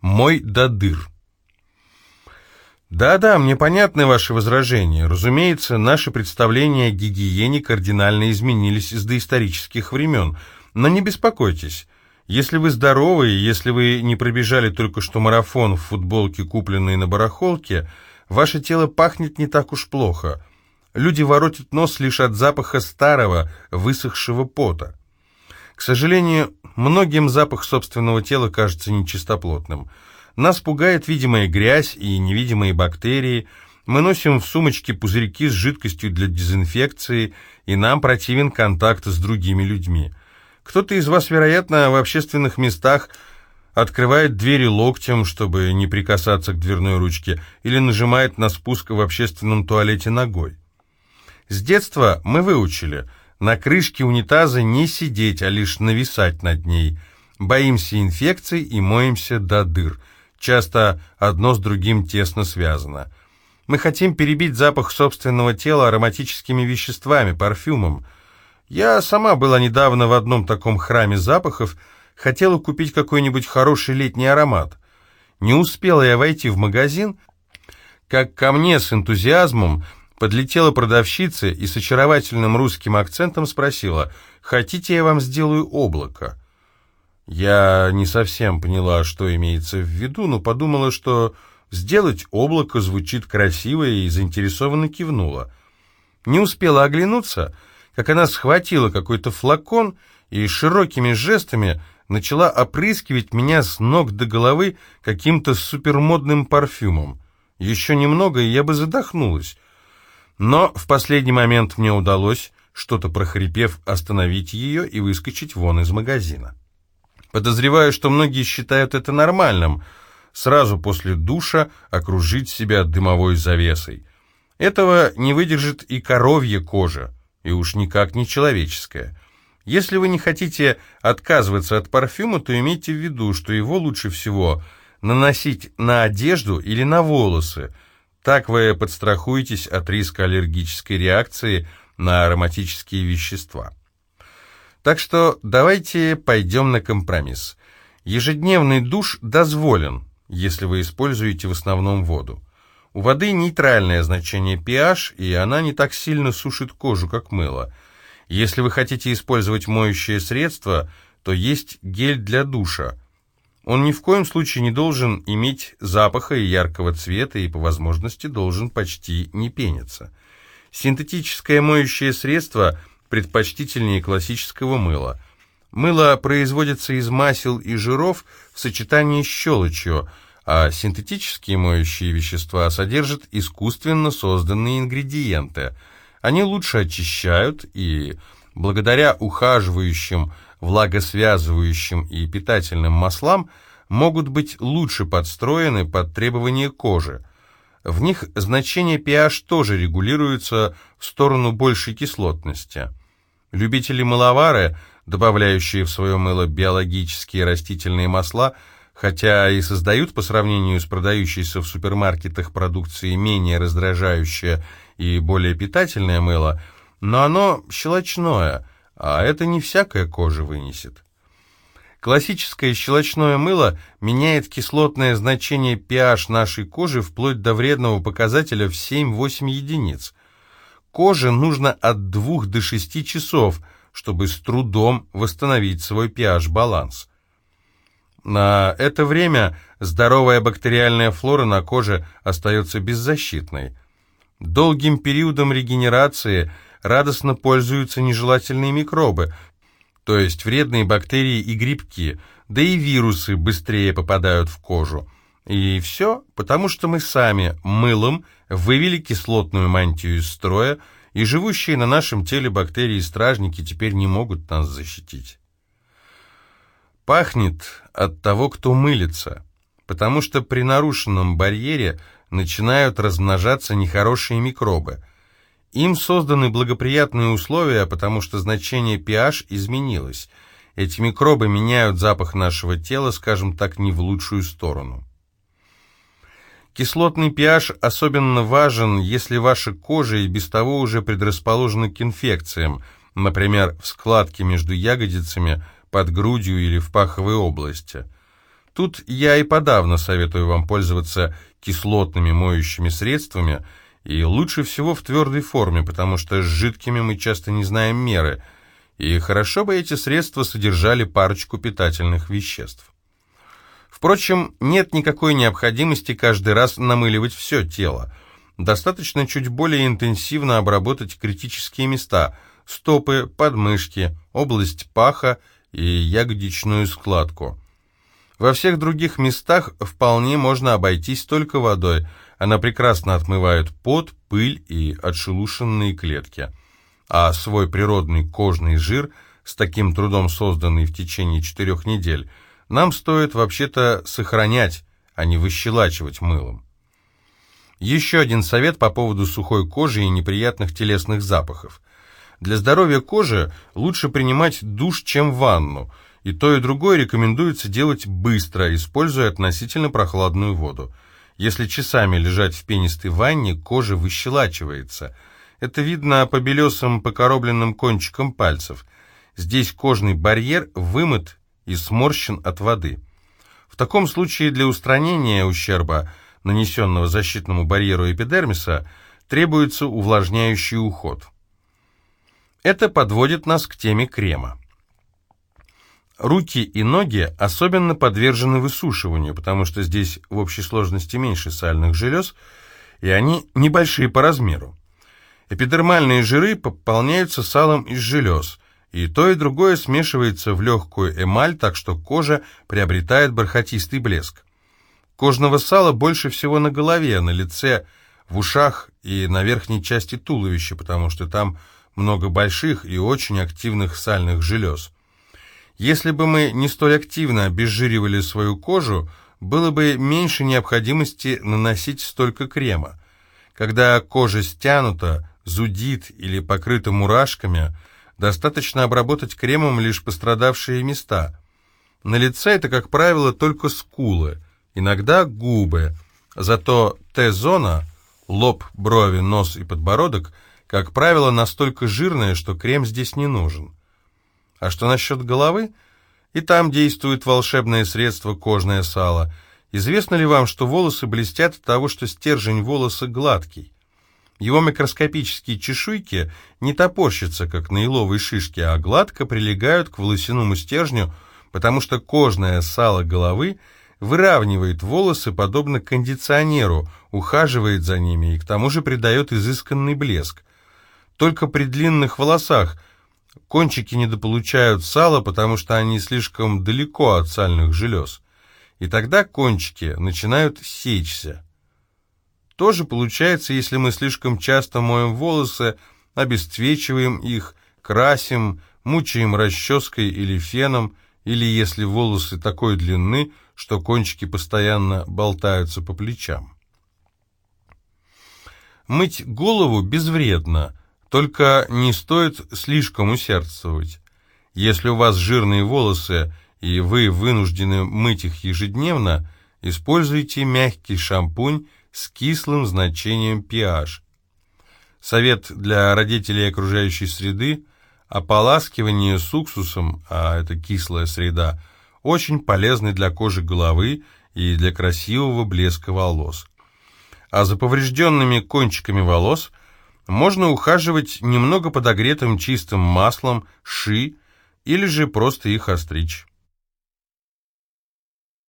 Мой до дыр. Да-да, мне понятны ваши возражения. Разумеется, наши представления о гигиене кардинально изменились с доисторических времен. Но не беспокойтесь. Если вы здоровы, если вы не пробежали только что марафон в футболке, купленной на барахолке, ваше тело пахнет не так уж плохо. Люди воротят нос лишь от запаха старого, высохшего пота. К сожалению, многим запах собственного тела кажется нечистоплотным – нас пугает видимая грязь и невидимые бактерии. Мы носим в сумочке пузырьки с жидкостью для дезинфекции, и нам противен контакт с другими людьми. Кто-то из вас, вероятно, в общественных местах открывает двери локтем, чтобы не прикасаться к дверной ручке, или нажимает на спуск в общественном туалете ногой. С детства мы выучили на крышке унитаза не сидеть, а лишь нависать над ней. Боимся инфекций и моемся до дыр – Часто одно с другим тесно связано. Мы хотим перебить запах собственного тела ароматическими веществами, парфюмом. Я сама была недавно в одном таком храме запахов, хотела купить какой-нибудь хороший летний аромат. Не успела я войти в магазин, как ко мне с энтузиазмом подлетела продавщица и с очаровательным русским акцентом спросила, «Хотите, я вам сделаю облако?» Я не совсем поняла, что имеется в виду, но подумала, что сделать облако звучит красиво и заинтересованно кивнула. Не успела оглянуться, как она схватила какой-то флакон и широкими жестами начала опрыскивать меня с ног до головы каким-то супермодным парфюмом. Еще немного, и я бы задохнулась. Но в последний момент мне удалось, что-то прохрипев, остановить ее и выскочить вон из магазина. Подозреваю, что многие считают это нормальным, сразу после душа окружить себя дымовой завесой. Этого не выдержит и коровья кожа, и уж никак не человеческая. Если вы не хотите отказываться от парфюма, то имейте в виду, что его лучше всего наносить на одежду или на волосы. Так вы подстрахуетесь от риска аллергической реакции на ароматические вещества. Так что давайте пойдем на компромисс. Ежедневный душ дозволен, если вы используете в основном воду. У воды нейтральное значение pH, и она не так сильно сушит кожу, как мыло. Если вы хотите использовать моющее средство, то есть гель для душа. Он ни в коем случае не должен иметь запаха и яркого цвета, и по возможности должен почти не пениться. Синтетическое моющее средство – предпочтительнее классического мыла. Мыло производится из масел и жиров в сочетании с щелочью, а синтетические моющие вещества содержат искусственно созданные ингредиенты. Они лучше очищают и, благодаря ухаживающим, влагосвязывающим и питательным маслам, могут быть лучше подстроены под требования кожи. В них значение pH тоже регулируется в сторону большей кислотности. Любители-мыловары, добавляющие в свое мыло биологические растительные масла, хотя и создают по сравнению с продающейся в супермаркетах продукцией менее раздражающее и более питательное мыло, но оно щелочное, а это не всякая кожа вынесет. Классическое щелочное мыло меняет кислотное значение pH нашей кожи вплоть до вредного показателя в 7-8 единиц. Коже нужно от 2 до 6 часов, чтобы с трудом восстановить свой pH-баланс. На это время здоровая бактериальная флора на коже остается беззащитной. Долгим периодом регенерации радостно пользуются нежелательные микробы, то есть вредные бактерии и грибки, да и вирусы быстрее попадают в кожу. И все потому, что мы сами мылом вывели кислотную мантию из строя, и живущие на нашем теле бактерии и стражники теперь не могут нас защитить. Пахнет от того, кто мылится, потому что при нарушенном барьере начинают размножаться нехорошие микробы – им созданы благоприятные условия, потому что значение pH изменилось. Эти микробы меняют запах нашего тела, скажем так, не в лучшую сторону. Кислотный pH особенно важен, если ваша кожа и без того уже предрасположена к инфекциям, например, в складке между ягодицами, под грудью или в паховой области. Тут я и подавно советую вам пользоваться кислотными моющими средствами, и лучше всего в твердой форме, потому что с жидкими мы часто не знаем меры, и хорошо бы эти средства содержали парочку питательных веществ. Впрочем, нет никакой необходимости каждый раз намыливать все тело. Достаточно чуть более интенсивно обработать критические места – стопы, подмышки, область паха и ягодичную складку. Во всех других местах вполне можно обойтись только водой. Она прекрасно отмывает пот, пыль и отшелушенные клетки. А свой природный кожный жир, с таким трудом созданный в течение четырех недель – нам стоит вообще-то сохранять, а не выщелачивать мылом. Еще один совет по поводу сухой кожи и неприятных телесных запахов. Для здоровья кожи лучше принимать душ, чем ванну, и то и другое рекомендуется делать быстро, используя относительно прохладную воду. Если часами лежать в пенистой ванне, кожа выщелачивается. Это видно по белесым покоробленным кончикам пальцев. Здесь кожный барьер вымыт и сморщен от воды. В таком случае для устранения ущерба, нанесенного защитному барьеру эпидермиса, требуется увлажняющий уход. Это подводит нас к теме крема. Руки и ноги особенно подвержены высушиванию, потому что здесь в общей сложности меньше сальных желез, и они небольшие по размеру. Эпидермальные жиры пополняются салом из желез – и то, и другое смешивается в легкую эмаль, так что кожа приобретает бархатистый блеск. Кожного сала больше всего на голове, на лице, в ушах и на верхней части туловища, потому что там много больших и очень активных сальных желез. Если бы мы не столь активно обезжиривали свою кожу, было бы меньше необходимости наносить столько крема. Когда кожа стянута, зудит или покрыта мурашками – Достаточно обработать кремом лишь пострадавшие места. На лице это, как правило, только скулы, иногда губы. Зато Т-зона, лоб, брови, нос и подбородок, как правило, настолько жирная, что крем здесь не нужен. А что насчет головы? И там действует волшебное средство кожное сало. Известно ли вам, что волосы блестят от того, что стержень волоса гладкий? Его микроскопические чешуйки не топорщатся, как на еловой шишке, а гладко прилегают к волосяному стержню, потому что кожное сало головы выравнивает волосы, подобно кондиционеру, ухаживает за ними и к тому же придает изысканный блеск. Только при длинных волосах кончики недополучают сала, потому что они слишком далеко от сальных желез. И тогда кончики начинают сечься. Тоже получается, если мы слишком часто моем волосы, обесцвечиваем их, красим, мучаем расческой или феном, или если волосы такой длины, что кончики постоянно болтаются по плечам. Мыть голову безвредно, только не стоит слишком усердствовать. Если у вас жирные волосы, и вы вынуждены мыть их ежедневно, используйте мягкий шампунь с кислым значением pH. Совет для родителей окружающей среды – ополаскивание с уксусом, а это кислая среда, очень полезный для кожи головы и для красивого блеска волос. А за поврежденными кончиками волос можно ухаживать немного подогретым чистым маслом ши или же просто их остричь.